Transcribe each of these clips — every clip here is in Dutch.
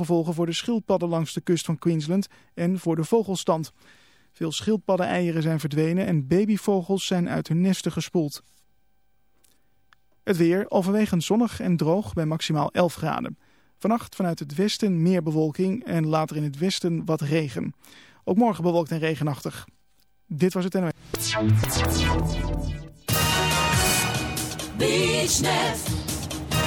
gevolgen voor de schildpadden langs de kust van Queensland en voor de vogelstand. Veel schildpaddeneieren zijn verdwenen en babyvogels zijn uit hun nesten gespoeld. Het weer overwegend zonnig en droog bij maximaal 11 graden. Vannacht vanuit het westen meer bewolking en later in het westen wat regen. Ook morgen bewolkt en regenachtig. Dit was het NOS. BeachNet,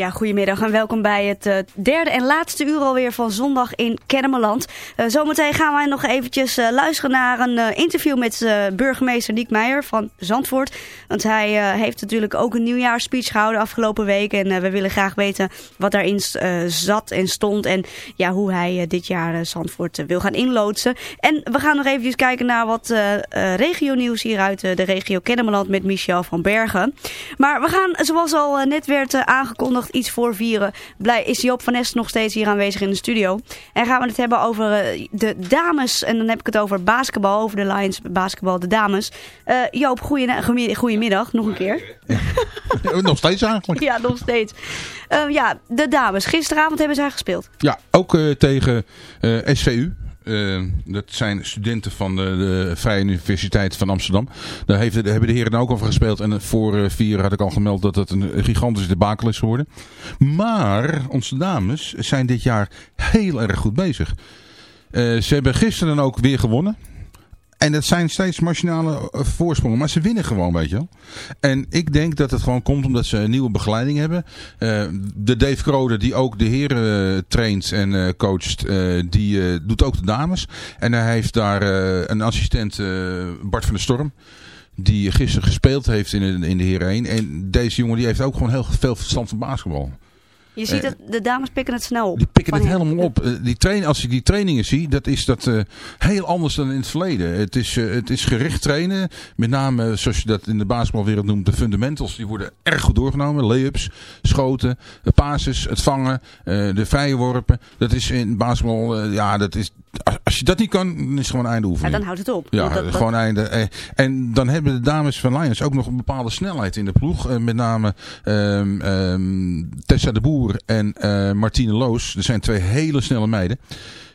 Ja, goedemiddag en welkom bij het eh, derde en laatste uur alweer van zondag in Kennemerland. Eh, zometeen gaan wij nog eventjes eh, luisteren naar een interview met burgemeester Niek Meijer van Zandvoort. Want hij heeft natuurlijk ook een nieuwjaarspeech gehouden afgelopen week. En we willen graag weten wat daarin zat en stond en ja, hoe hij dit jaar Zandvoort wil gaan inloodsen. En we gaan nog eventjes kijken naar wat regionieuws hier uit de regio Kennemerland met Michel van Bergen. Maar we gaan, zoals al net werd eh, iets voorvieren. Blij is Joop van Est nog steeds hier aanwezig in de studio. En gaan we het hebben over eh, de dames. En dan heb ik het over basketbal, over de Lions basketbal, de dames. Eh, Joop, goedemiddag, nog een keer. Nog steeds eigenlijk. Ja, nog steeds. Eh, ja, de dames. Gisteravond hebben zij gespeeld. Ja, ook eh, tegen SVU. Eh, dat zijn studenten van de, de Vrije Universiteit van Amsterdam. Daar, heeft, hebben de heren ook over gespeeld. En voor eh, vier had ik al gemeld dat het een gigantische debakel is geworden. Maar onze dames zijn dit jaar heel erg goed bezig. Eh, ze hebben gisteren ook weer gewonnen. En dat zijn steeds marginale eh, voorsprongen. Maar ze winnen gewoon, weet je wel. En ik denk dat het gewoon komt omdat ze een nieuwe begeleiding hebben. Eh, de Dave Krode, die ook de heren eh, traint en coacht, die doet ook de dames. En hij heeft daar een assistent, Bart van der Storm. Die gisteren gespeeld heeft in de, in de heren 1. En deze jongen die heeft ook gewoon heel veel verstand van basketbal. Je ziet Eh, dat de dames pikken het snel op. Die pikken het helemaal op. Eh, Die train, als ik die trainingen zie, dat is dat eh, heel anders dan in het verleden. Het is, het is gericht trainen. Met name, zoals je dat in de basketbalwereld noemt, de fundamentals. Die worden erg goed doorgenomen. Layups, schoten, de passes, het vangen, de vrije worpen. Dat is in basketbal, ja, dat is... Als je dat niet kan, dan is het gewoon einde Ja, oefening. dan houdt het op. Ja, dat- gewoon einde. Eh, En dan hebben de dames van Lions ook nog een bepaalde snelheid in de ploeg. Eh, Met name ehm, Tessa de Boer en eh, Martine Loos. Dat zijn twee hele snelle meiden.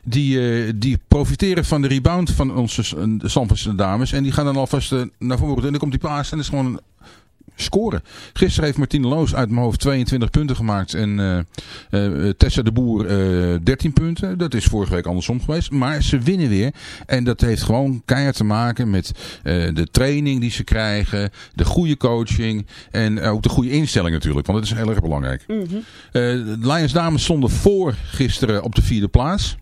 Die, die profiteren van de rebound van onze S- de Zandvoortse dames. En die gaan dan alvast naar voren. En dan komt die paas en dat is gewoon scoren. Gisteren heeft Martine Loos uit mijn hoofd 22 punten gemaakt. En eh, eh, Tessa de Boer eh 13 punten. Dat is vorige week andersom geweest. Maar ze winnen weer. En dat heeft gewoon keihard te maken met eh, de training die ze krijgen. De goede coaching. En ook de goede instelling natuurlijk. Want dat is heel erg belangrijk. Eh, de Lions dames stonden voor gisteren op de vierde plaats.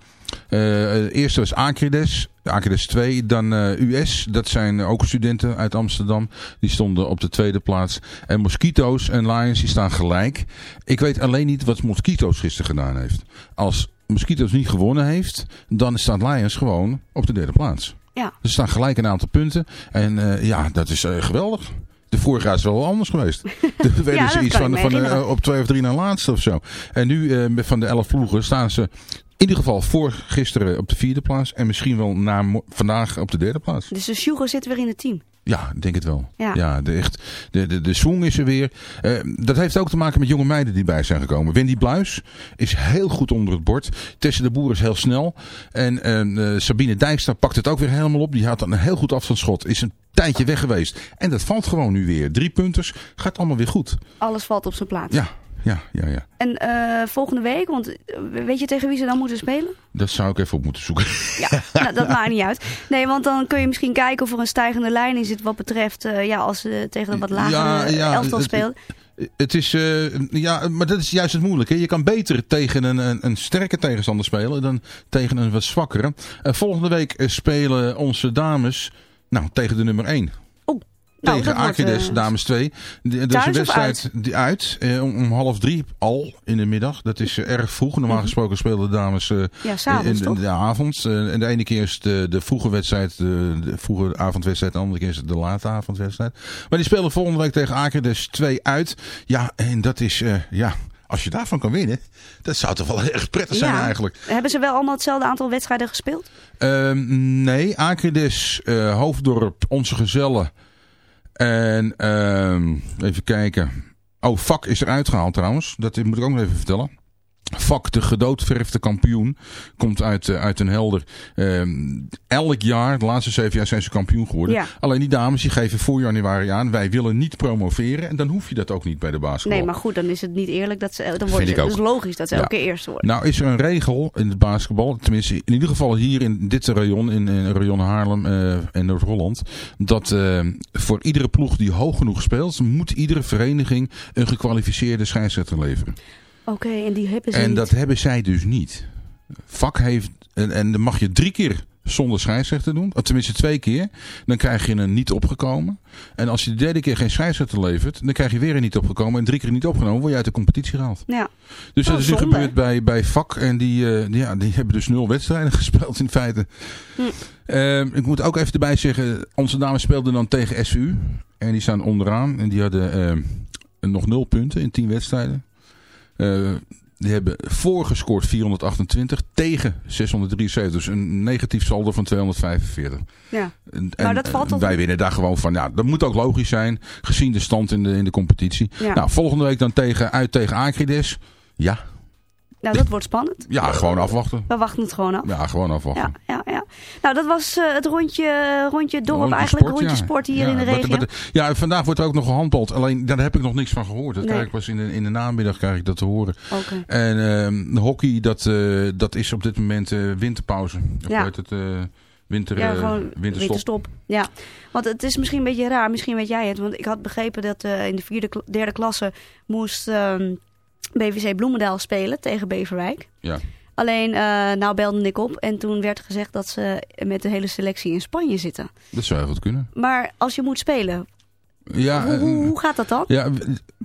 Eh, eerste was Acrides. Acrides 2. Dan eh, US. Dat zijn ook studenten uit Amsterdam. Die stonden op de tweede plaats. En Mosquito's en Lions die staan gelijk. Ik weet alleen niet wat Mosquito's gisteren gedaan heeft. Als Mosquito's niet gewonnen heeft. Dan staat Lions gewoon op de derde plaats. Ja. Ze staan gelijk een aantal punten. En eh, ja, dat is eh, geweldig. De vorige jaar is wel anders geweest. Er werden Ja, ze iets van, van eh, op twee of drie na laatste of zo. En nu eh, van de elf ploegen staan ze in ieder geval voor gisteren op de vierde plaats. En misschien wel na vandaag op de derde plaats. Dus de Shugo zit weer in het team. Ja, denk het wel. Ja. de, echt, de, de, de swing is er weer. Eh, dat heeft ook te maken met jonge meiden die bij zijn gekomen. Wendy Bluis is heel goed onder het bord. Tessa de Boer is heel snel. En eh, Sabine Dijkstra pakt het ook weer helemaal op. Die had dan een heel goed afstandsschot. Is een tijdje weg geweest. En dat valt gewoon nu weer. Drie punters. Gaat allemaal weer goed. Alles valt op zijn plaats. Ja, ja, ja, ja. En eh, volgende week, want eh, weet je tegen wie ze dan moeten spelen? Dat zou ik even op moeten zoeken. Ja, nou, dat maakt niet uit. Nee, want dan kun je misschien kijken of er een stijgende lijn in zit wat betreft, eh, ja, als ze tegen een wat lagere Ja, ja, elftal het- spelen. Het is, ja, maar dat is juist het moeilijke. Je kan beter tegen een, een, een sterke tegenstander spelen dan tegen een wat zwakkere. Volgende week spelen onze dames nou, tegen de nummer 1. Nou, tegen Arkides, eh, dames 2. De- Dat is een wedstrijd die uit, eh, om, om half drie al in de middag. Dat is eh, erg vroeg. Normaal gesproken spelen de dames eh, Mhm. Ja, in, de avond. En de ene keer is de, de vroege wedstrijd, de, de vroege avondwedstrijd. De andere keer is het de late avondwedstrijd. Maar die spelen volgende week tegen Arkides 2 uit. Ja, en dat is, ja, als je daarvan kan winnen, dat zou toch wel erg prettig zijn Ja. eigenlijk. Hebben ze wel allemaal hetzelfde aantal wedstrijden gespeeld? Ehm, nee, Akerdes, Hoofddorp, Onze Gezellen. En ehm, even kijken. Oh, Vak is eruit gehaald trouwens. Dat moet ik ook nog even vertellen. Vak, de gedoodverfde kampioen, komt uit, eh, uit een helder. Ehm, elk jaar, de laatste zeven jaar zijn ze kampioen geworden. Ja. Alleen die dames die geven voor januari aan, wij willen niet promoveren. En dan hoef je dat ook niet bij de basketbal. Nee, maar goed, dan is het niet eerlijk dat ze. Dan ik ze, ook. dus logisch dat ze Ja. elke keer eerste worden. Nou is er een regel in het basketbal, tenminste in ieder geval hier in dit rayon, in, in rayon Haarlem eh, en Noord-Holland, dat eh, voor iedere ploeg die hoog genoeg speelt, moet iedere vereniging een gekwalificeerde scheidsrechter leveren. Oké, en die hebben ze En niet. dat hebben zij dus niet. Vak heeft, en, en dan mag je drie keer zonder scheidsrechter doen, tenminste twee keer, dan krijg je een niet opgekomen. En als je de derde keer geen scheidsrechter levert, dan krijg je weer een niet opgekomen en drie keer niet opgenomen, word je uit de competitie gehaald. Ja. Dus dat Oh, is nu zonde. gebeurd bij, bij VAK. En die, eh, ja, die hebben dus nul wedstrijden gespeeld in feite. Hm. Ehm, ik moet ook even erbij zeggen. Onze dames speelden dan tegen SVU. En die staan onderaan. En die hadden ehm, nog nul punten in 10 wedstrijden. Eh, die hebben voorgescoord 428 tegen 673. Dus een negatief saldo van 245. Ja. En, Maar dat valt wij winnen daar gewoon van. Ja, dat moet ook logisch zijn. Gezien de stand in de, in de competitie. Ja. Nou, volgende week dan tegen, uit tegen Acrides. Ja, Nou, dat wordt spannend. ja, gewoon afwachten. We wachten het gewoon af. Ja, gewoon afwachten. Ja, ja, ja. Nou, dat was eh, het rondje, rondje dorp, Rondje eigenlijk sport, rondje ja. sport hier Ja, in de regio. ja, vandaag wordt er ook nog gehandbald. Alleen daar heb ik nog niks van gehoord. Dat Nee. krijg ik pas in de, in de namiddag krijg ik dat te horen. Oké. En ehm, hockey, dat, eh, dat is op dit moment eh, winterpauze. Of Ja. het? winter, Ja, gewoon winterstop. winterstop. Ja, want het is misschien een beetje raar. Misschien weet jij het. Want ik had begrepen dat in de vierde, derde klasse moest ehm, BVC Bloemendaal spelen tegen Beverwijk. Ja. Alleen, eh, nou belde ik op en toen werd gezegd dat ze met de hele selectie in Spanje zitten. Dat zou heel goed kunnen. Maar als je moet spelen, Ja, hoe, eh, hoe, hoe gaat dat dan? Ja,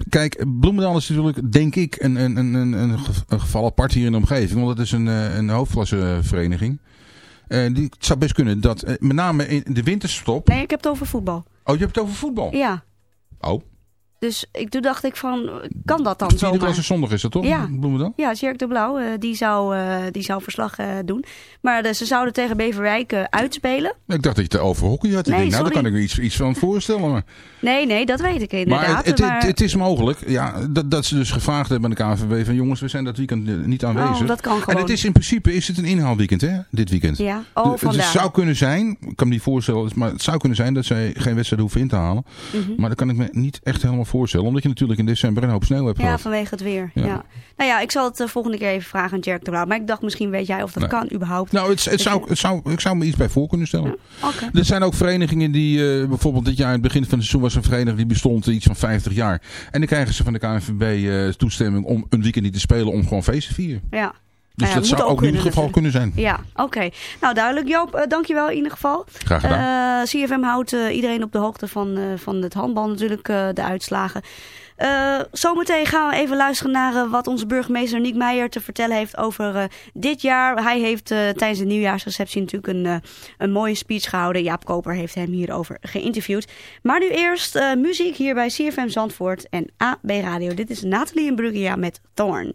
kijk, Bloemendaal is natuurlijk, denk ik, een, een, een, een, een ge- een geval apart hier in de omgeving. Want het is een, eh, een hoofdklassevereniging. En die, het zou best kunnen dat, met name in de winterstop... Nee, ik heb het over voetbal. Oh, je hebt het over voetbal? Ja, Oh, dus ik, toen dacht ik van, kan dat dan zomaar? klasse zondag is dat toch? Ja. Bloemendaal? Ja, Tjerk de Blauw, eh, die, zou, eh, die zou verslag eh, doen. Maar ze zouden tegen Beverwijk uitspelen. Ik dacht dat je het over hockey had. Ik Nee, denk, nou, daar kan ik me iets, iets van voorstellen. Maar, Nee, nee, dat weet ik inderdaad. maar het, het, maar- het, het is mogelijk ja, dat, dat ze dus gevraagd hebben aan de KNVB van jongens, we zijn dat weekend niet aanwezig. Oh, dat kan En gewoon. het is in principe is het een inhaalweekend, hè, dit weekend. Ja, oh, Dus het vandaar. zou kunnen zijn, ik kan me niet voorstellen, maar het zou kunnen zijn dat zij geen wedstrijd hoeven in te halen. Mhm. Maar dat kan ik me niet echt helemaal voorstellen, omdat je natuurlijk in december een hoop sneeuw hebt Ja, gehad. vanwege het weer. Ja. Ja. Nou ja, ik zal het de volgende keer even vragen aan Tjerk de Blauw. Maar ik dacht, misschien weet jij of dat Nee. kan überhaupt. Nou, het, het zou, het zou, ik zou me iets bij voor kunnen stellen. Oké. Er zijn ook verenigingen die, eh, bijvoorbeeld dit jaar, in het begin van het seizoen was een vereniging die bestond iets van 50 jaar. En dan krijgen ze van de KNVB eh, toestemming om een weekend niet te spelen om gewoon feest te vieren. Ja. Dus Nou ja, dat zou ook in kunnen ieder geval kunnen zijn. Ja, oké. Nou, duidelijk. Joop, eh, dankjewel in ieder geval. Graag gedaan. Eh, CFM houdt eh, iedereen op de hoogte van, van het handbal natuurlijk, de uitslagen. Zometeen gaan we even luisteren naar wat onze burgemeester Niek Meijer te vertellen heeft over dit jaar. Hij heeft tijdens de nieuwjaarsreceptie natuurlijk een, een mooie speech gehouden. Jaap Koper heeft hem hierover geïnterviewd. Maar nu eerst muziek hier bij CFM Zandvoort en AB Radio. Dit is Nathalie en Bruggia met Thorn.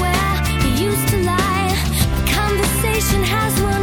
nation has one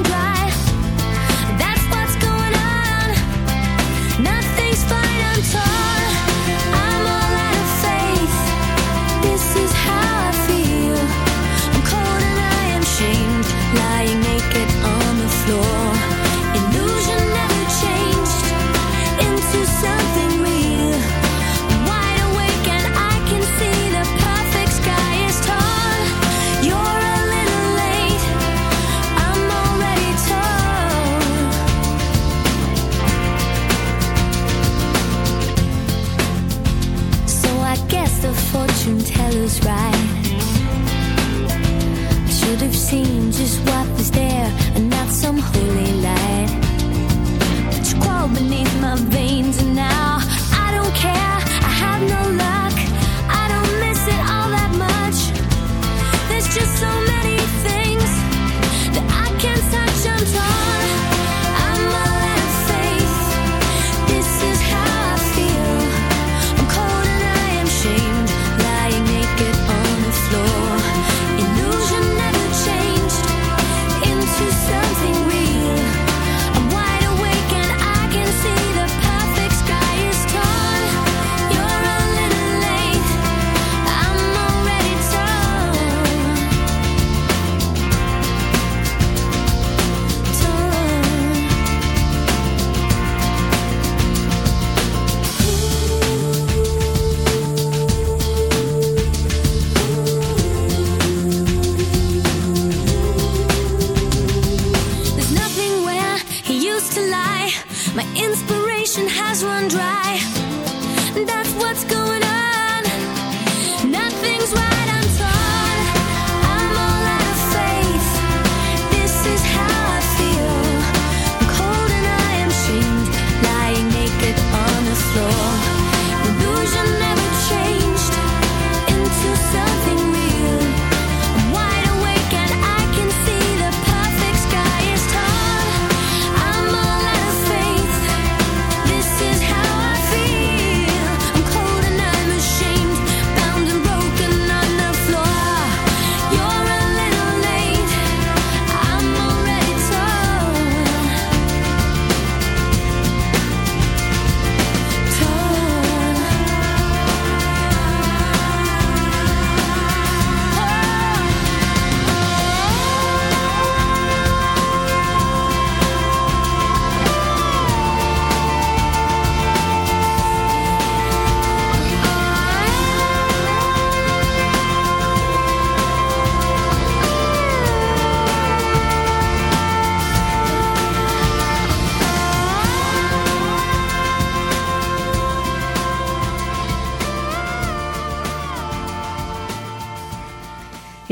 just what was there and not some holy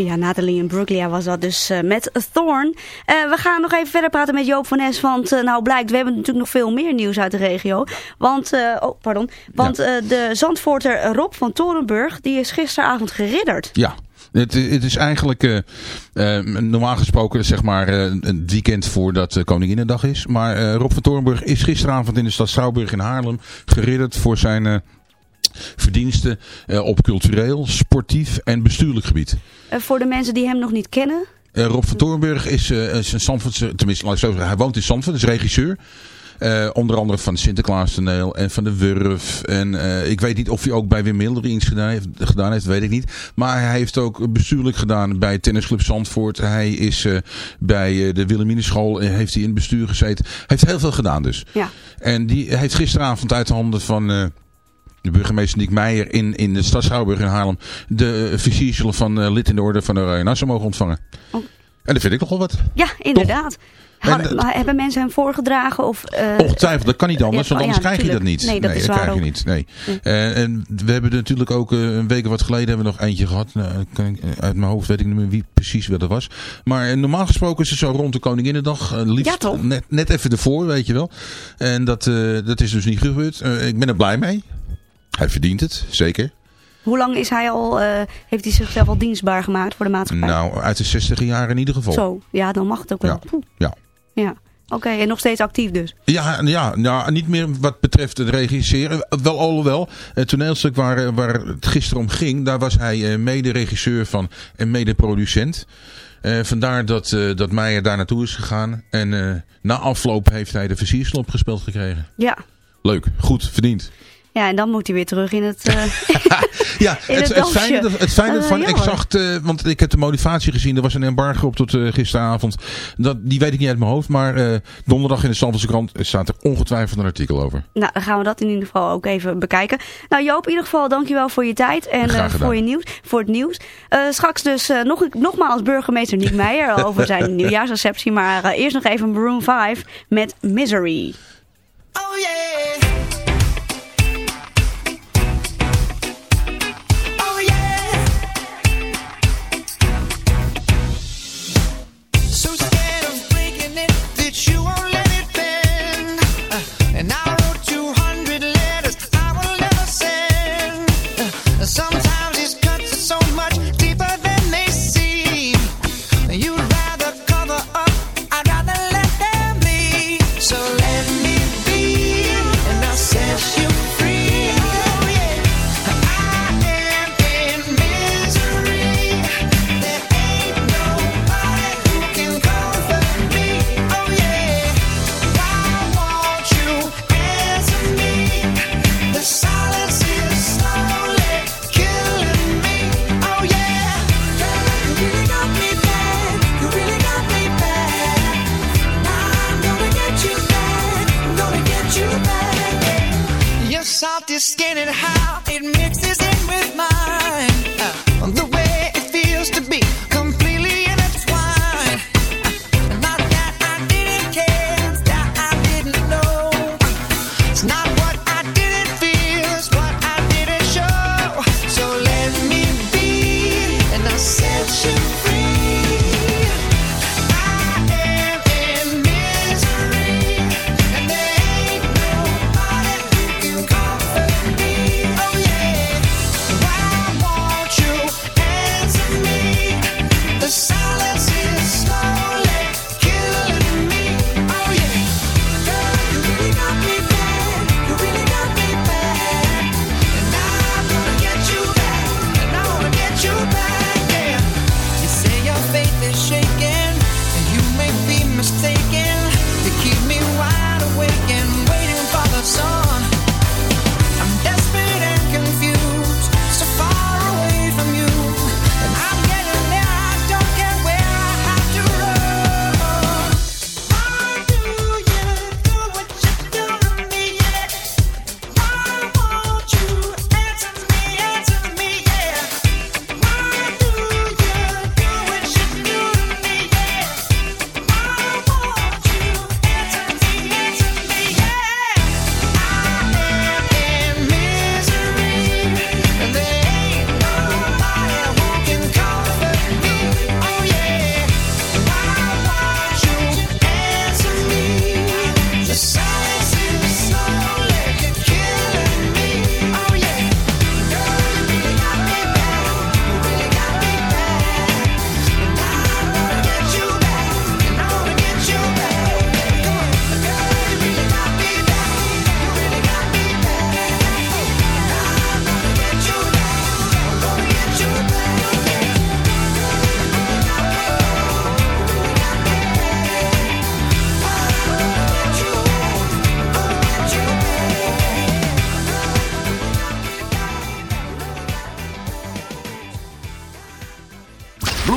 Ja, Nathalie en Bruglia was dat dus eh, met Thorn. Eh, we gaan nog even verder praten met Joop van Nes. Want eh, nou blijkt, we hebben natuurlijk nog veel meer nieuws uit de regio. Want, oh, pardon. Want de Zandvoorter Rob van Torenburg, die is gisteravond geridderd. Ja. Het, het is eigenlijk normaal gesproken zeg maar eh, een weekend voordat uh, Koninginnedag is. Maar Rob van Torenburg is gisteravond in de stad Schouwburg in Haarlem geridderd voor zijn verdiensten eh, op cultureel, sportief en bestuurlijk gebied. Eh, voor de mensen die hem nog niet kennen. Eh, Rob van Torenburg is, is een Zandvoortse, tenminste laat ik zo zeggen, hij woont in Zandvoort, is regisseur. Onder andere van Sinterklaas toneel en van de Wurf. En ik weet niet of hij ook bij Wim Mulder iets gedaan heeft, gedaan heeft, weet ik niet. Maar hij heeft ook bestuurlijk gedaan bij Tennisclub Zandvoort. Hij is bij de Wilhelminenschool, heeft hij in het bestuur gezeten. Hij heeft heel veel gedaan dus. Ja. En die heeft gisteravond uit de handen van... eh, de burgemeester Niek Meijer in, in de stad Schouwburg in Haarlem de uh, versiersel van eh, lid in de orde van de Oranje Nassau mogen ontvangen. Oh. En dat vind ik nogal wat. Ja, inderdaad. Hadden- En, maar hebben mensen hem voorgedragen? Of, eh, Ongetwijfeld, dat kan niet anders, want anders ja, krijg je dat niet. Nee, dat is dat krijg je niet. Nee. Eh, en we hebben er natuurlijk ook eh, een week of wat geleden hebben we nog eentje gehad. Nou, kan ik, eh, uit mijn hoofd weet ik niet meer wie precies wat dat was. Maar eh, normaal gesproken is het zo rond de Koninginnedag. eh, liefst Ja, toch? Net, net even ervoor, weet je wel. En dat, eh, dat is dus niet gebeurd. Eh, ik ben er blij mee. Hij verdient het, zeker. Hoe lang is hij al, eh, heeft hij zichzelf al dienstbaar gemaakt voor de maatschappij? Nou, uit de 60 jaar in ieder geval. Zo, ja, dan mag het ook wel. Ja. Ja. Ja, oké, en nog steeds actief dus. Ja, ja, ja, niet meer wat betreft het regisseren. Wel alhoewel, het toneelstuk waar, eh, waar het gisteren om ging, daar was hij eh, mede-regisseur van en mede-producent. Vandaar dat, eh dat Meijer daar naartoe is gegaan. En na afloop heeft hij de versierslop gespeeld gekregen. Ja. Leuk, goed, verdiend. Ja, en dan moet hij weer terug in het... eh, Ja, In het, het fijne, het fijne is van, wel ik jammer. zag, het, eh, want ik heb de motivatie gezien. Er was een embargo op tot eh, gisteravond. Dat, die weet ik niet uit mijn hoofd. Maar eh, donderdag in de Stamfordse krant staat er ongetwijfeld een artikel over. nou, dan gaan we dat in ieder geval ook even bekijken. Nou Joop, in ieder geval dankjewel voor je tijd en eh, voor, je nieuws, voor het nieuws. Eh, straks dus eh, nog, nogmaals burgemeester Niek Meijer over zijn nieuwjaarsreceptie. Maar eh, eerst nog even Maroon 5 met Misery. Oh yeah. just getting high. It makes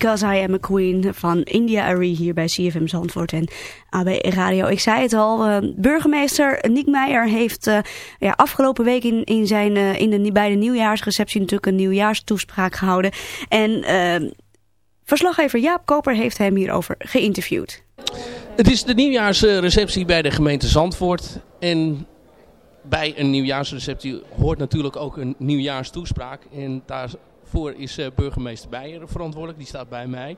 Because I Am a Queen van India Ari hier bij CFM Zandvoort en AB Radio. Ik zei het al, eh, burgemeester Niek Meijer heeft eh, ja, afgelopen week in, zijn, eh, in de, bij de nieuwjaarsreceptie natuurlijk een nieuwjaarstoespraak gehouden. En ehm, verslaggever Jaap Koper heeft hem hierover geïnterviewd. Het is de nieuwjaarsreceptie bij de gemeente Zandvoort en bij een nieuwjaarsreceptie hoort natuurlijk ook een nieuwjaarstoespraak. En daar voor is eh, burgemeester Beijer verantwoordelijk, die staat bij mij.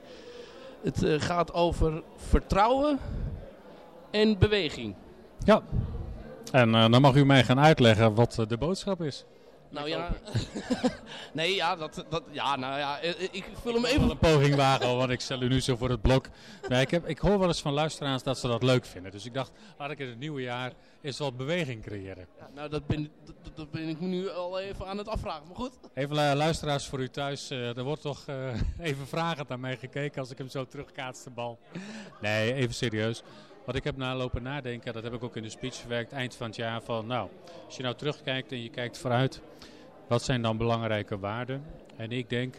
Het eh, gaat over vertrouwen en beweging. Ja, en eh, dan mag u mij gaan uitleggen wat de boodschap is. Nou ja. nee, ja, dat, dat, ja, nou ja, eh, eh, ik vul hem ik even. een poging wagen, want ik stel u nu zo voor het blok. Maar ik, heb, ik hoor wel eens van luisteraars dat ze dat leuk vinden. Dus ik dacht, laat ik in het nieuwe jaar eens wat beweging creëren. Ja, nou, dat ben, dat, ben ik nu al even aan het afvragen, maar goed. Even eh, luisteraars voor u thuis, er wordt toch even vragend naar mij gekeken als ik hem zo terugkaatste bal. Nee, even serieus. Wat ik heb nalopen nadenken, dat heb ik ook in de speech verwerkt eind van het jaar. Van nou, als je nou terugkijkt en je kijkt vooruit, wat zijn dan belangrijke waarden? En ik denk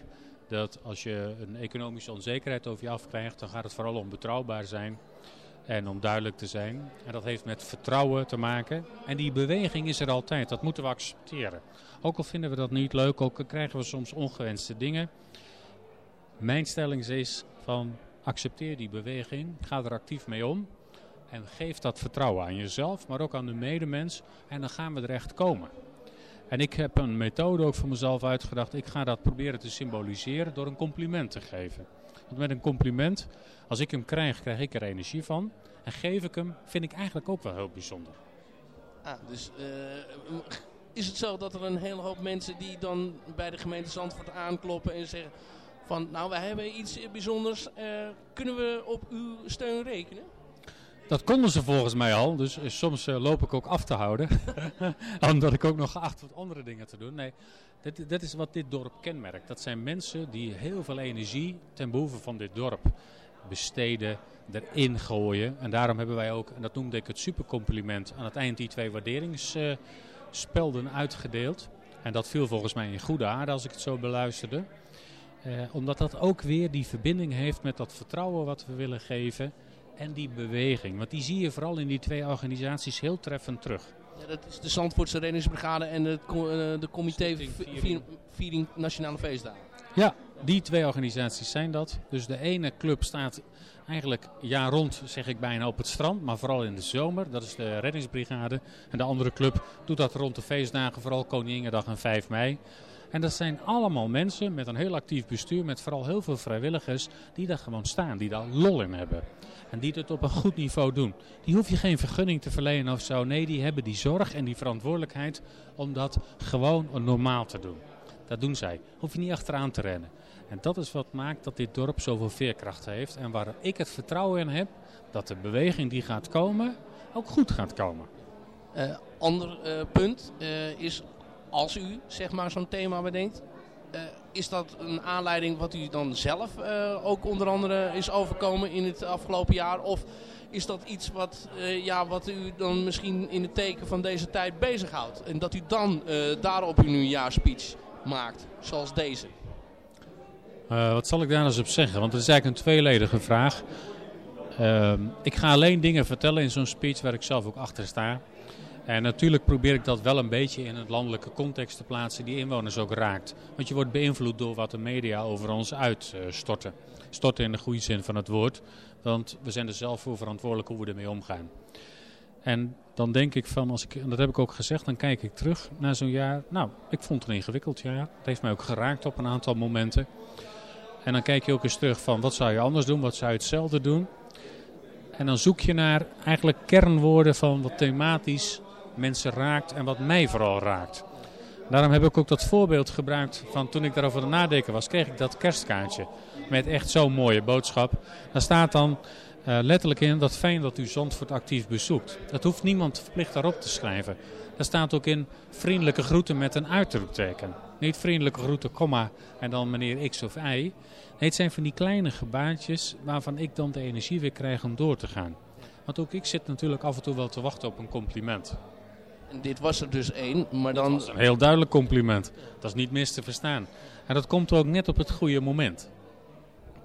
dat als je een economische onzekerheid over je afkrijgt, dan gaat het vooral om betrouwbaar zijn en om duidelijk te zijn. En dat heeft met vertrouwen te maken. En die beweging is er altijd, dat moeten we accepteren. Ook al vinden we dat niet leuk, ook al krijgen we soms ongewenste dingen. Mijn stelling is van accepteer die beweging, ga er actief mee om. En geef dat vertrouwen aan jezelf, maar ook aan de medemens. En dan gaan we er echt komen. En ik heb een methode ook voor mezelf uitgedacht. Ik ga dat proberen te symboliseren door een compliment te geven. Want met een compliment, als ik hem krijg, krijg ik er energie van. En geef ik hem, vind ik eigenlijk ook wel heel bijzonder. Ah, dus eh, is het zo dat er een hele hoop mensen die dan bij de gemeente Zandvoort aankloppen en zeggen van nou wij hebben iets bijzonders, eh, kunnen we op uw steun rekenen? Dat konden ze volgens mij al, dus soms eh, loop ik ook af te houden. Omdat ik ook nog geacht word andere dingen te doen. Nee, dit, dit is wat dit dorp kenmerkt. Dat zijn mensen die heel veel energie ten behoeve van dit dorp besteden, erin gooien. En daarom hebben wij ook, en dat noemde ik het supercompliment, aan het eind die twee waarderingsspelden uitgedeeld. En dat viel volgens mij in goede aarde als ik het zo beluisterde. Eh, omdat dat ook weer die verbinding heeft met dat vertrouwen wat we willen geven en die beweging. Want die zie je vooral in die twee organisaties heel treffend terug. Ja, dat is de Zandvoortse Reddingsbrigade en het, eh, de comité viering. viering Nationale Feestdagen. Ja, die twee organisaties zijn dat. Dus de ene club staat eigenlijk jaar rond, zeg ik bijna, op het strand. Maar vooral in de zomer. Dat is de reddingsbrigade. En de andere club doet dat rond de feestdagen, vooral Koninginnedag en 5 mei. En dat zijn allemaal mensen met een heel actief bestuur, met vooral heel veel vrijwilligers, die daar gewoon staan, die daar lol in hebben. En die het op een goed niveau doen. Die hoef je geen vergunning te verlenen of zo. Nee, die hebben die zorg en die verantwoordelijkheid om dat gewoon normaal te doen. Dat doen zij. Hoef je niet achteraan te rennen. En dat is wat maakt dat dit dorp zoveel veerkracht heeft. En waar ik het vertrouwen in heb dat de beweging die gaat komen, ook goed gaat komen. Eh, ander eh, punt eh, is, als u zeg maar zo'n thema bedenkt, eh, is dat een aanleiding wat u dan zelf eh, ook onder andere is overkomen in het afgelopen jaar? Of is dat iets wat, eh, ja, wat u dan misschien in het teken van deze tijd bezighoudt? En dat u dan daarop uw nieuwjaarspeech maakt, zoals deze? Wat zal ik daar eens op zeggen? Want het is eigenlijk een tweeledige vraag. Ehm, ik ga alleen dingen vertellen in zo'n speech waar ik zelf ook achter sta. En natuurlijk probeer ik dat wel een beetje in een landelijke context te plaatsen die inwoners ook raakt. Want je wordt beïnvloed door wat de media over ons uitstorten. Storten in de goede zin van het woord. Want we zijn er zelf voor verantwoordelijk hoe we ermee omgaan. En dan denk ik van, als ik, en dat heb ik ook gezegd, dan kijk ik terug naar zo'n jaar. Nou, ik vond het een ingewikkeld jaar. Het heeft mij ook geraakt op een aantal momenten. En dan kijk je ook eens terug van, wat zou je anders doen? Wat zou je hetzelfde doen? En dan zoek je naar eigenlijk kernwoorden van wat thematisch mensen raakt en wat mij vooral raakt. Daarom heb ik ook dat voorbeeld gebruikt van toen ik daarover aan nadenken was, kreeg ik dat kerstkaartje. Met echt zo'n mooie boodschap. Daar staat dan eh, letterlijk in dat fijn dat u Zandvoort actief bezoekt. Dat hoeft niemand verplicht daarop te schrijven. Daar staat ook in vriendelijke groeten met een uitroepteken. Niet vriendelijke groeten, komma en dan meneer X of Y. Nee, het zijn van die kleine gebaartjes waarvan ik dan de energie weer krijg om door te gaan. Want ook ik zit natuurlijk af en toe wel te wachten op een compliment. Dit was er dus één, maar dan... Een heel duidelijk compliment. Dat is niet mis te verstaan. En dat komt ook net op het goede moment.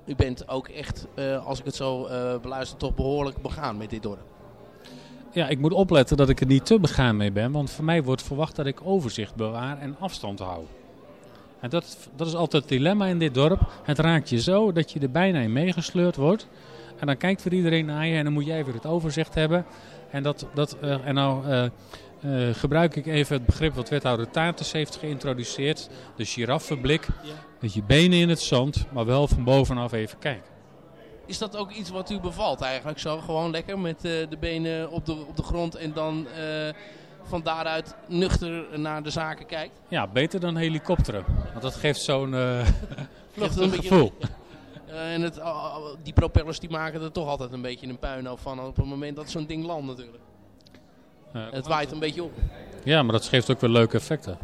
U bent ook echt, eh, als ik het zo eh, beluister, toch behoorlijk begaan met dit dorp. Ja, ik moet opletten dat ik er niet te begaan mee ben. Want van mij wordt verwacht dat ik overzicht bewaar en afstand hou. En dat, dat is altijd het dilemma in dit dorp. Het raakt je zo dat je er bijna in meegesleurd wordt. En dan kijkt weer iedereen naar je en dan moet jij weer het overzicht hebben. En, dat, dat, eh, en nou eh, gebruik ik even het begrip wat wethouder Tatus heeft geïntroduceerd. De giraffenblik. Met je benen in het zand, maar wel van bovenaf even kijken. Is dat ook iets wat u bevalt eigenlijk? Zo gewoon lekker met eh, de benen op de, op de grond en dan eh, van daaruit nuchter naar de zaken kijkt? Ja, beter dan helikopteren. Want dat geeft zo'n vluchtig beetje- gevoel. En het, die propellers die maken er toch altijd een beetje een puinhoop van op het moment dat zo'n ding landt natuurlijk. Het waait een beetje op. Ja, maar dat geeft ook weer leuke effecten.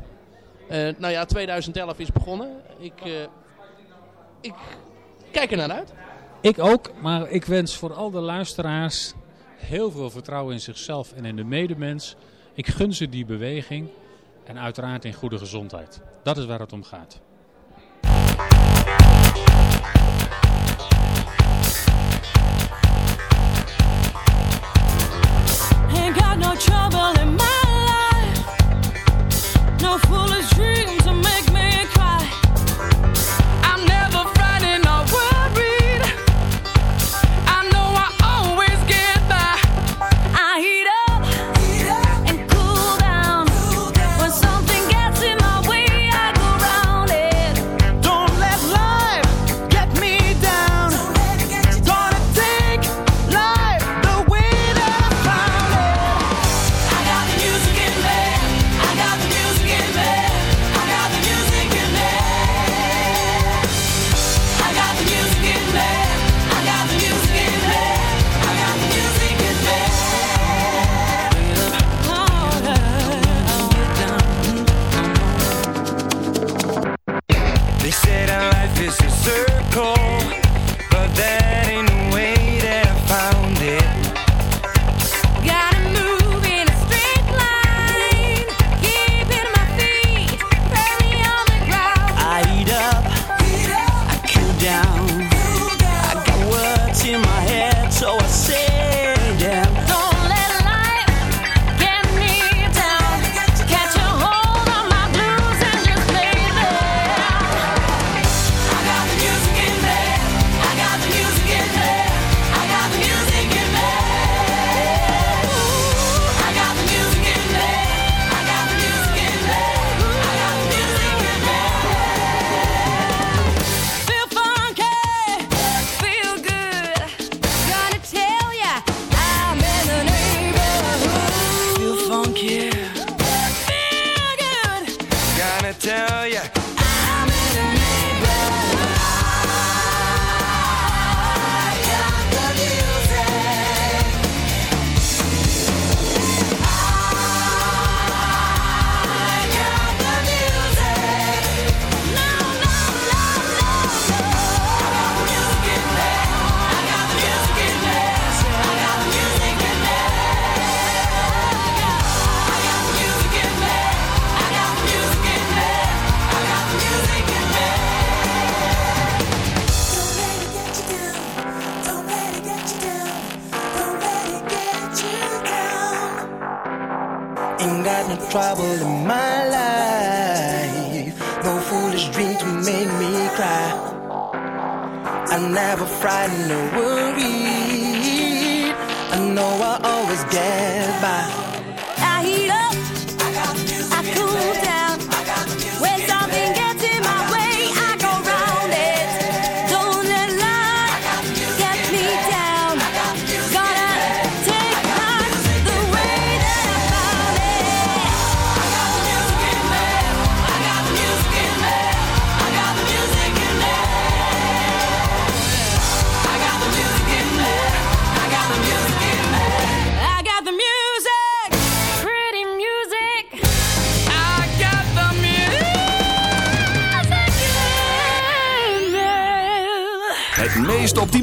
Eh, nou ja, 2011 is begonnen. Ik, eh, ik kijk er naar uit. Ik ook, maar ik wens voor al de luisteraars heel veel vertrouwen in zichzelf en in de medemens. Ik gun ze die beweging en uiteraard in goede gezondheid. Dat is waar het om gaat. trouble in my life. No fool. Ain't got no trouble in my life. No foolish dream to make me cry. I'm never frightened or worried. I know I always get by.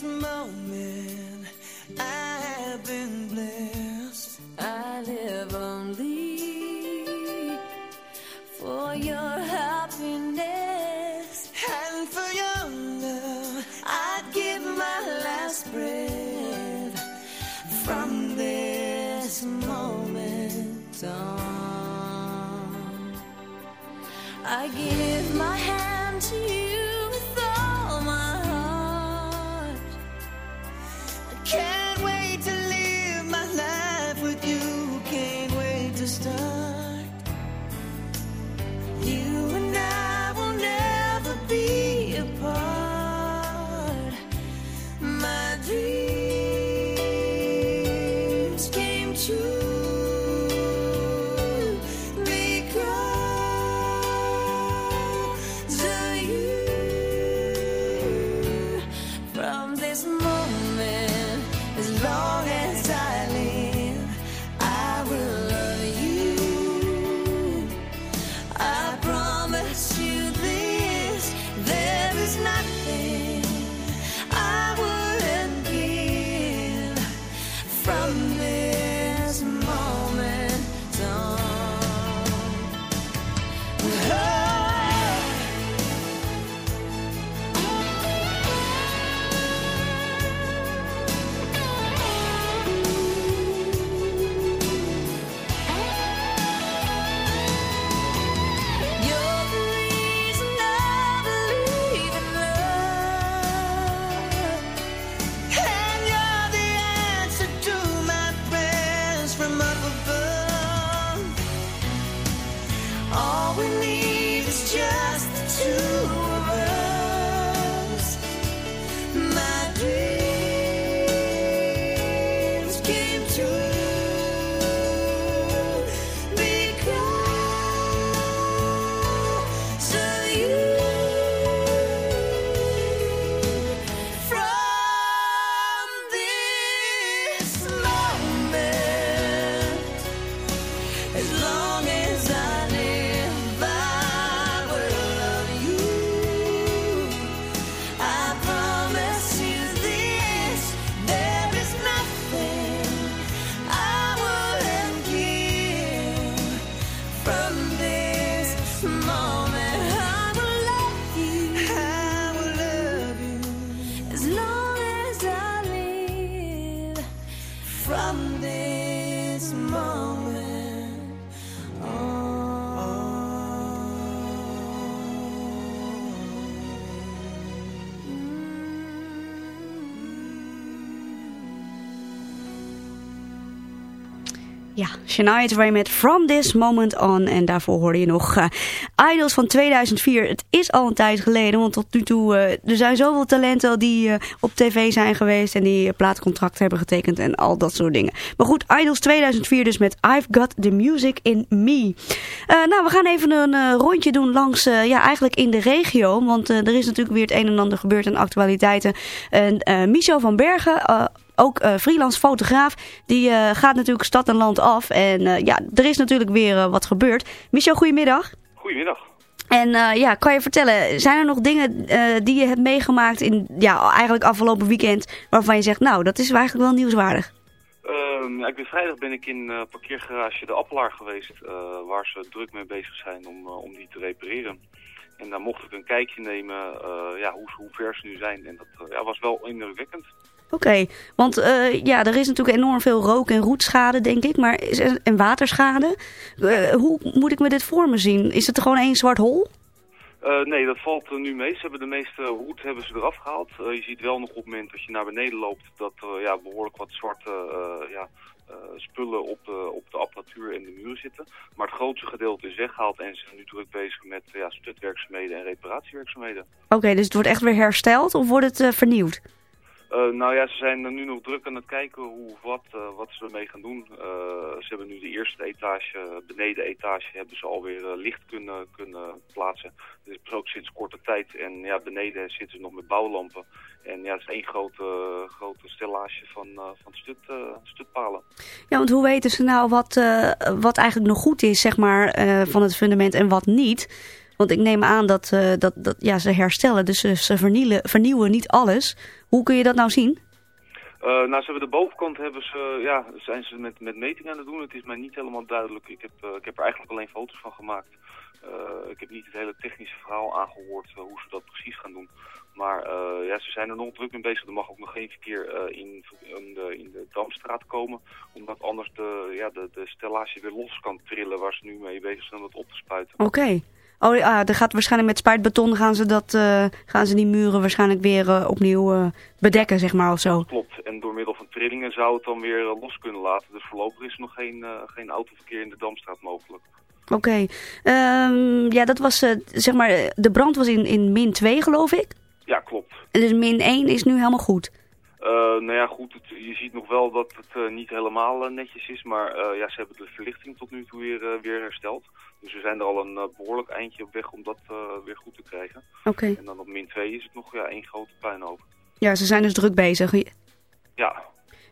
this moment I have been blessed. I live only for your happiness and for your love. I'd give my last breath from this moment on. I give my hand to you. Ja, Shania Twain met From This Moment On. En daarvoor hoorde je nog eh, Idols van 2004. Is al een tijd geleden, want tot nu toe... eh, er zijn zoveel talenten die eh, op tv zijn geweest... en die uh, plaatcontracten hebben getekend en al dat soort dingen. Maar goed, Idols 2004 dus met I've Got The Music In Me. Eh, nou, we gaan even een eh, rondje doen langs... eh, ja, eigenlijk in de regio. Want eh, er is natuurlijk weer het een en ander gebeurd aan actualiteiten. En eh, Michel van Bergen... eh, ook eh, freelance fotograaf, die eh, gaat natuurlijk stad en land af. En eh, ja, er is natuurlijk weer eh, wat gebeurd. Michel, goedemiddag. Goedemiddag. En eh, ja, kan je vertellen, zijn er nog dingen eh, die je hebt meegemaakt in, ja, eigenlijk afgelopen weekend, waarvan je zegt, nou, dat is eigenlijk wel nieuwswaardig? Ehm, ik ben vrijdag ben ik in eh, parkeergarage De Appelaar geweest, waar ze druk mee bezig zijn om, om die te repareren. En daar mocht ik een kijkje nemen ja, hoe, hoe ver ze nu zijn. En dat ja, was wel indrukwekkend. Oké, want eh, ja, er is natuurlijk enorm veel rook- en roetschade, denk ik, maar is er, en waterschade. Eh, hoe moet ik me dit voor me zien? Is het gewoon één zwart hol? Eh, nee, dat valt er nu mee. Ze hebben de meeste roet hebben ze eraf gehaald. Eh, je ziet wel nog op het moment dat je naar beneden loopt dat er ja, behoorlijk wat zwarte ja, spullen op de, op de apparatuur en de muur zitten. Maar het grootste gedeelte is weggehaald en ze zijn nu druk bezig met ja, stutwerkzaamheden en reparatiewerkzaamheden. Oké, dus het wordt echt weer hersteld of wordt het vernieuwd? Eh, nou ja, ze zijn nu nog druk aan het kijken hoe wat, eh, wat ze ermee gaan doen. Eh, ze hebben nu de eerste etage, beneden etage, hebben ze alweer licht kunnen, kunnen plaatsen. Dat is ook sinds korte tijd. En ja, beneden zitten ze nog met bouwlampen. En ja, het is één grote, grote stellage van, van stut, stutpalen. Ja, want hoe weten ze nou wat, wat eigenlijk nog goed is, zeg maar, van het fundament en wat niet? Want ik neem aan dat, eh, dat, dat ja, ze herstellen, dus ze, ze vernielen, vernieuwen niet alles. Hoe kun je dat nou zien? Eh, nou, ze hebben de bovenkant hebben ze, ja, zijn ze met, met metingen aan het doen. Het is mij niet helemaal duidelijk. Ik heb, eh, ik heb er eigenlijk alleen foto's van gemaakt. Ik heb niet het hele technische verhaal aangehoord eh, hoe ze dat precies gaan doen. Maar ja, ze zijn er nog druk mee bezig. Er mag ook nog geen verkeer in, in, de, in de Damstraat komen. Omdat anders de, ja, de, de stellage weer los kan trillen waar ze nu mee bezig zijn om dat op te spuiten. Oké. Oh ja, er gaat waarschijnlijk met spuitbeton gaan ze, dat, eh, gaan ze die muren waarschijnlijk weer eh, opnieuw eh, bedekken, zeg maar, of zo. Klopt. En door middel van trillingen zou het dan weer los kunnen laten. Dus voorlopig is nog geen, geen autoverkeer in de Damstraat mogelijk. Oké. Ehm, ja, dat was, zeg maar, de brand was in, in min 2, geloof ik. Ja, klopt. En dus min 1 is nu helemaal goed. Eh, nou ja, goed, het- je ziet nog wel dat het eh, niet helemaal eh, netjes is, maar ja, ze hebben de verlichting tot nu toe weer, weer hersteld. Dus we zijn er al een eh, behoorlijk eindje op weg om dat weer goed te krijgen. Oké. En dan op min 2 is het nog ja, één grote puinhoop. Ja, ze zijn dus druk bezig. Ja,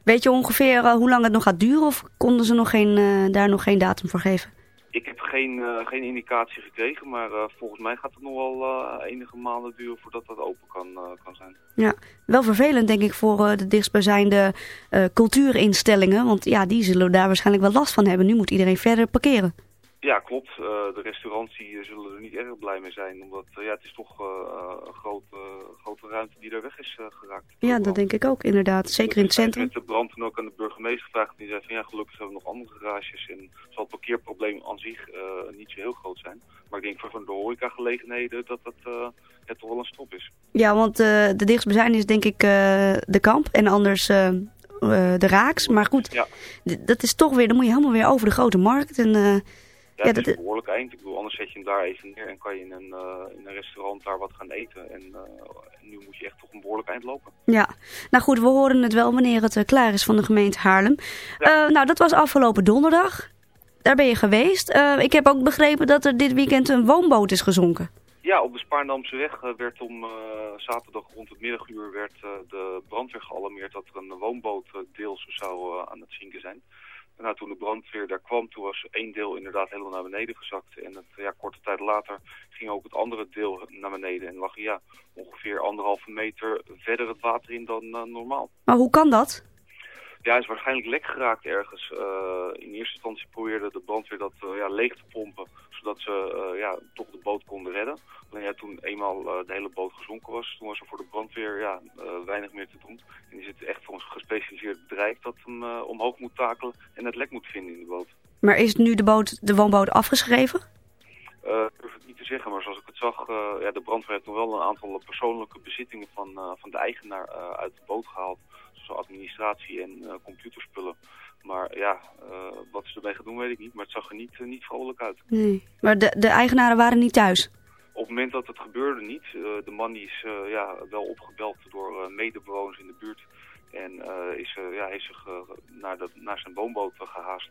Weet je ongeveer hoe lang het nog gaat duren of konden ze nog geen, daar nog geen datum voor geven? Ik heb geen, eh, geen indicatie gekregen, maar eh, volgens mij gaat het nog wel eh, enige maanden duren voordat dat open kan, kan zijn. Ja, wel vervelend denk ik voor de dichtstbijzijnde cultuurinstellingen. Want ja, die zullen daar waarschijnlijk wel last van hebben. Nu moet iedereen verder parkeren. Ja, klopt. Eh, de restaurants die, eh, zullen er niet erg blij mee zijn, omdat eh, ja, het is toch een grote, grote ruimte die daar weg is geraakt. Ja, dat denk ik ook inderdaad. Zeker in het centrum. Met de brand en ook aan de burgemeester gevraagd. Die zei van ja, gelukkig hebben we nog andere garages. En zal het parkeerprobleem aan zich niet zo heel groot zijn. Maar ik denk voor van de horecagelegenheden dat dat ja, toch wel een stop is. Ja, want de dichtstbijzijnde is denk ik de kamp en anders de raaks. Maar goed, Ja, dat is toch weer, dan moet je helemaal weer over de grote markt. En, ja, Ja, het is dat- een behoorlijk eind. Ik bedoel, anders zet je hem daar even neer en kan je in een, eh, in een restaurant daar wat gaan eten. En eh, nu moet je echt toch een behoorlijk eind lopen. Ja, nou goed, we horen het wel wanneer het eh, klaar is van de gemeente Haarlem. Nou, dat was afgelopen donderdag. Daar ben je geweest. Ik heb ook begrepen dat er dit weekend een woonboot is gezonken. Ja, op de Spaarndamse weg werd om zaterdag rond het middaguur werd, de brandweer gealarmeerd dat er een woonboot deels zou aan het zinken zijn. Nou, toen de brandweer daar kwam, toen was één deel inderdaad helemaal naar beneden gezakt. En het, ja, korte tijd later ging ook het andere deel naar beneden. En lag ja, ongeveer anderhalve meter verder het water in dan eh, normaal. Maar hoe kan dat? Ja, hij is waarschijnlijk lek geraakt ergens. Eh, in eerste instantie probeerde de brandweer dat eh, ja, leeg te pompen, zodat ze ja, toch de boot konden redden. Alleen ja, toen eenmaal de hele boot gezonken was, toen was er voor de brandweer Maar is nu de, boot, de woonboot afgeschreven? Eh, ik durf het niet te zeggen, maar zoals ik het zag, eh, ja, de brandweer heeft nog wel een aantal persoonlijke bezittingen van, eh, van de eigenaar uit de boot gehaald. Zoals administratie en computerspullen. Maar ja, wat ze ermee gaan doen weet ik niet, maar het zag er niet, niet vrolijk uit. Nee. Maar de, de eigenaren waren niet thuis? Op het moment dat het gebeurde niet, de man die is ja, wel opgebeld door medebewoners in de buurt. En is, ja, heeft zich naar, de, naar zijn woonboot eh, gehaast.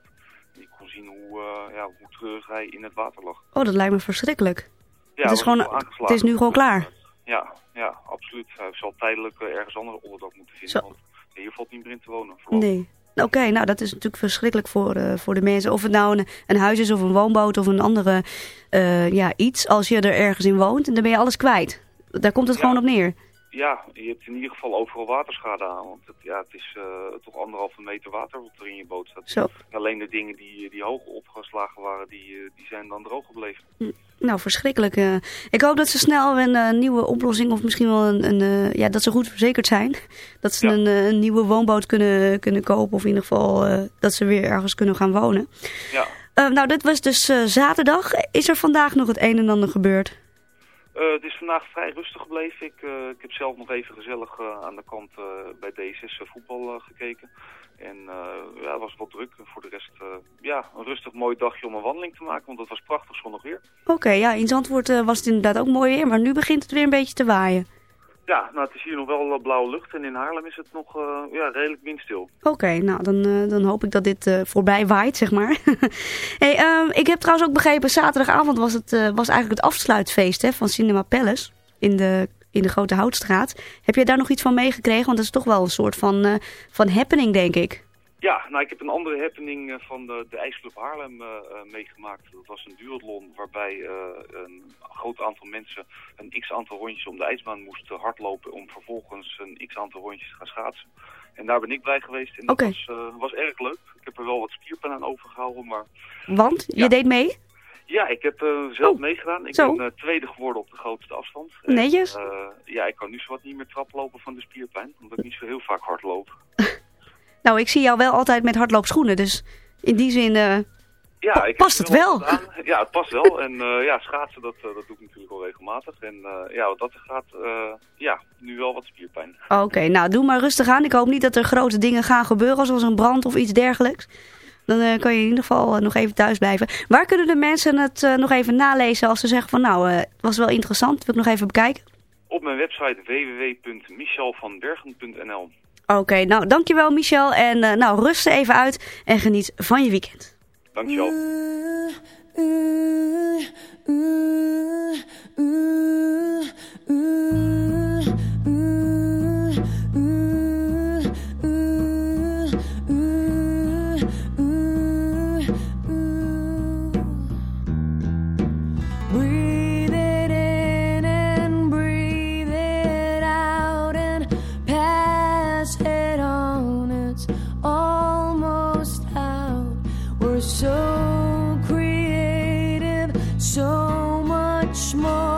Zien hoe, eh, ja, hoe treurig hij in het water lag. Oh, dat lijkt me verschrikkelijk. Ja, het, is gewoon, het is nu gewoon klaar. Ja, ja, absoluut. Hij zal tijdelijk eh, ergens anders onderdak moeten vinden. Zo. Want hier valt niet meer in te wonen. Nee. Oké, nou dat is natuurlijk verschrikkelijk voor, eh, voor de mensen. Of het nou een, een huis is of een woonboot of een andere ja, iets. Als je er ergens in woont, dan ben je alles kwijt. Daar komt het gewoon op neer. Ja, je hebt in ieder geval overal waterschade aan. Want het, ja, het is eh, toch anderhalve meter water wat er in je boot staat. Zo. Alleen de dingen die, die hoog opgeslagen waren, die, eh, die zijn dan droog gebleven. Nou, verschrikkelijk. eh. ik hoop dat ze snel een nieuwe oplossing of misschien wel een, een ja, dat ze goed verzekerd zijn. Dat ze een, een nieuwe woonboot kunnen, kunnen kopen of in ieder geval dat ze weer ergens kunnen gaan wonen. Ja. Nou, dit was dus zaterdag. Is er vandaag nog het een en ander gebeurd? Eh, het is vandaag vrij rustig gebleven. Ik, eh, ik heb zelf nog even gezellig eh, aan de kant bij DSS voetbal gekeken. En ja, het was wat druk. Voor de rest, ja, een rustig mooi dagje om een wandeling te maken. Want het was prachtig zonnig weer. Oké, ja, in Zandvoort was het inderdaad ook mooi weer, maar nu begint het weer een beetje te waaien. Ja, nou het is hier nog wel eh, blauwe lucht. En in Haarlem is het nog eh, ja, redelijk windstil. Oké, nou dan, eh, dan hoop ik dat dit voorbij waait, zeg maar. hey, ehm, ik heb trouwens ook begrepen, zaterdagavond was, het, was eigenlijk het afsluitfeest hè, van Cinema Palace in de, in de Grote Houtstraat. Heb jij daar nog iets van meegekregen? Want dat is toch wel een soort van, van happening, denk ik. Ja, nou ik heb een andere happening eh, van de, de IJsclub Haarlem eh, eh, meegemaakt. Dat was een duathlon waarbij een groot aantal mensen een x-aantal rondjes om de ijsbaan moesten hardlopen... om vervolgens een x-aantal rondjes te gaan schaatsen. En daar ben ik bij geweest en dat was, was erg leuk. Ik heb er wel wat spierpijn aan overgehouden, maar Want je deed mee? ja, ik heb zelf meegedaan. Ik zo. ben tweede geworden op de grootste afstand. Netjes. eh, ja, ik kan nu zo wat niet meer traplopen van de spierpijn, omdat ik niet zo heel vaak hard loop. Nou, ik zie jou wel altijd met hardloopschoenen, dus in die zin... eh, Ja, ik past het wel? Ja, het past wel. En eh, ja, schaatsen, dat, eh, dat doe ik natuurlijk wel regelmatig. En ja, wat dat gaat, ja, nu wel wat spierpijn. Oké, nou doe maar rustig aan. Ik hoop niet dat er grote dingen gaan gebeuren, zoals een brand of iets dergelijks. Dan kan je in ieder geval nog even thuis blijven. Waar kunnen de mensen het nog even nalezen als ze zeggen van nou, het was wel interessant, wil ik nog even bekijken? Op mijn website www.michelvanbergen.nl Oké, nou dankjewel Michel en eh, nou rust er even uit en geniet van je weekend. Dankjewel. More.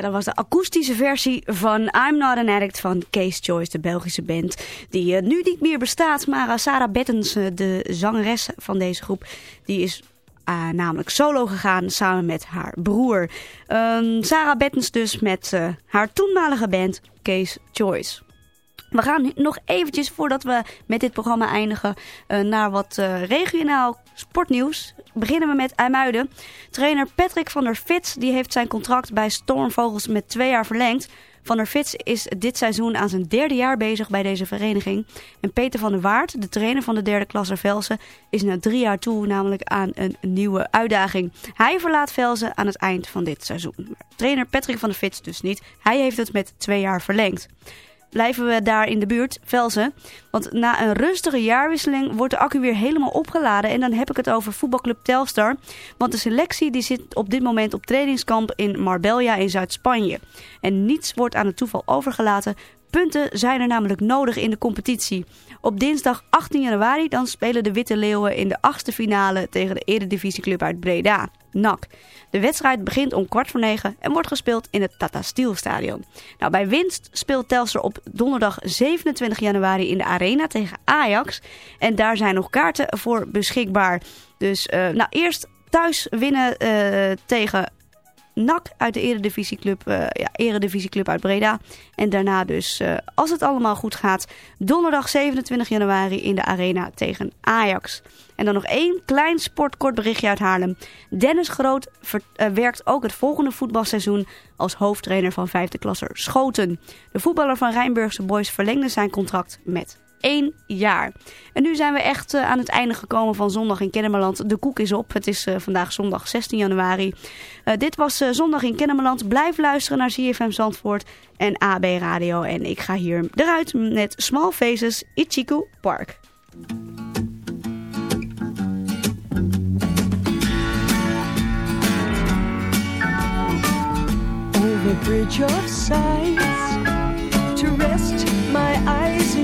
Dat was de akoestische versie van I'm Not an Addict van Case Choice, de Belgische band. Die eh, nu niet meer bestaat, maar eh, Sarah Bettens, eh, de zangeres van deze groep, die is namelijk solo gegaan samen met haar broer. Ehm, Sarah Bettens dus met haar toenmalige band Case Choice. We gaan nog eventjes, voordat we met dit programma eindigen, naar wat regionaal sportnieuws. Beginnen we met IJmuiden. Trainer Patrick van der Fits die heeft zijn contract bij Stormvogels met twee jaar verlengd. Van der Fits is dit seizoen aan zijn derde jaar bezig bij deze vereniging. En Peter van der Waard, de trainer van de derde klasse Velsen, is na drie jaar toe namelijk aan een nieuwe uitdaging. Hij verlaat Velsen aan het eind van dit seizoen. Trainer Patrick van der Fits dus niet. Hij heeft het met twee jaar verlengd blijven we daar in de buurt, Velsen. Want na een rustige jaarwisseling wordt de accu weer helemaal opgeladen. En dan heb ik het over voetbalclub Telstar. Want de selectie die zit op dit moment op trainingskamp in Marbella in Zuid-Spanje. En niets wordt aan het toeval overgelaten. Punten zijn er namelijk nodig in de competitie. Op dinsdag 18 januari dan spelen de Witte Leeuwen in de achtste finale tegen de eredivisieclub uit Breda, NAC. De wedstrijd begint om kwart voor negen en wordt gespeeld in het Tata Steel Stadion. Nou, bij winst speelt Telstar op donderdag 27 januari in de Arena tegen Ajax. En daar zijn nog kaarten voor beschikbaar. Dus eh, nou, eerst thuis winnen eh, tegen NAC uit de Eredivisieclub, eh ja, Eredivisieclub uit Breda. En daarna dus, eh, als het allemaal goed gaat, donderdag 27 januari in de Arena tegen Ajax. En dan nog één klein sportkort berichtje uit Haarlem. Dennis Groot eh, werkt ook het volgende voetbalseizoen als hoofdtrainer van vijfde klasser Schoten. De voetballer van Rijnburgse Boys verlengde zijn contract met één jaar. En nu zijn we echt eh, aan het einde gekomen van zondag in Kennemerland. De koek is op. Het is eh, vandaag zondag 16 januari. Eh, dit was zondag in Kennemerland. Blijf luisteren naar CFM Zandvoort en AB Radio. En ik ga hier eruit met Small Faces Ichiku Park. over bridge of to rest my eyes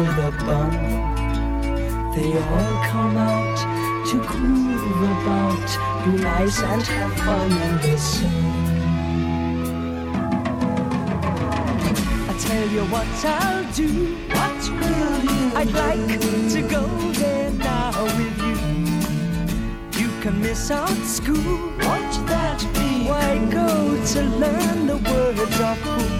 With a bun. They all come out to groove about, be nice and have fun in the sun. I tell you what I'll do. What will you? I'd like to go there now with you. You can miss out school. Won't that be? Why go to learn the words of who?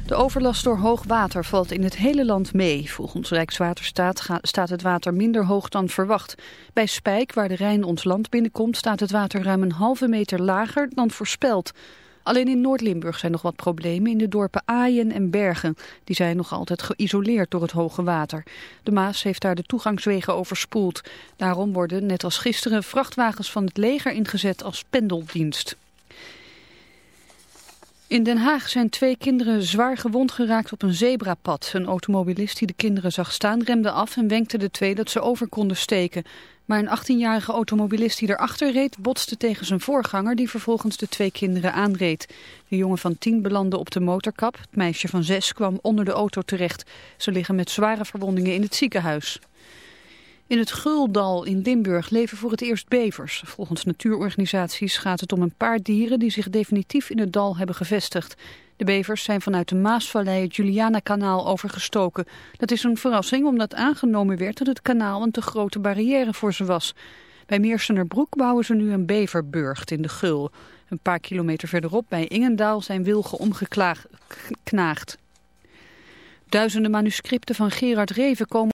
De overlast door hoog water valt in het hele land mee. Volgens Rijkswaterstaat staat het water minder hoog dan verwacht. Bij Spijk, waar de Rijn ons land binnenkomt, staat het water ruim een halve meter lager dan voorspeld. Alleen in Noord-Limburg zijn nog wat problemen in de dorpen Aaien en Bergen. Die zijn nog altijd geïsoleerd door het hoge water. De Maas heeft daar de toegangswegen overspoeld. Daarom worden, net als gisteren, vrachtwagens van het leger ingezet als pendeldienst. In Den Haag zijn twee kinderen zwaar gewond geraakt op een zebrapad. Een automobilist die de kinderen zag staan remde af en wenkte de twee dat ze over konden steken. Maar een 18-jarige automobilist die erachter reed botste tegen zijn voorganger die vervolgens de twee kinderen aanreed. De jongen van 10 belandde op de motorkap. Het meisje van 6 kwam onder de auto terecht. Ze liggen met zware verwondingen in het ziekenhuis. In het Guldal in Limburg leven voor het eerst bevers. Volgens natuurorganisaties gaat het om een paar dieren die zich definitief in het dal hebben gevestigd. De bevers zijn vanuit de Maasvallei het Juliana-kanaal overgestoken. Dat is een verrassing omdat aangenomen werd dat het kanaal een te grote barrière voor ze was. Bij Meersenerbroek bouwen ze nu een beverburgt in de Gul. Een paar kilometer verderop bij Ingendaal zijn wilgen omgeknaagd. Duizenden manuscripten van Gerard Reven komen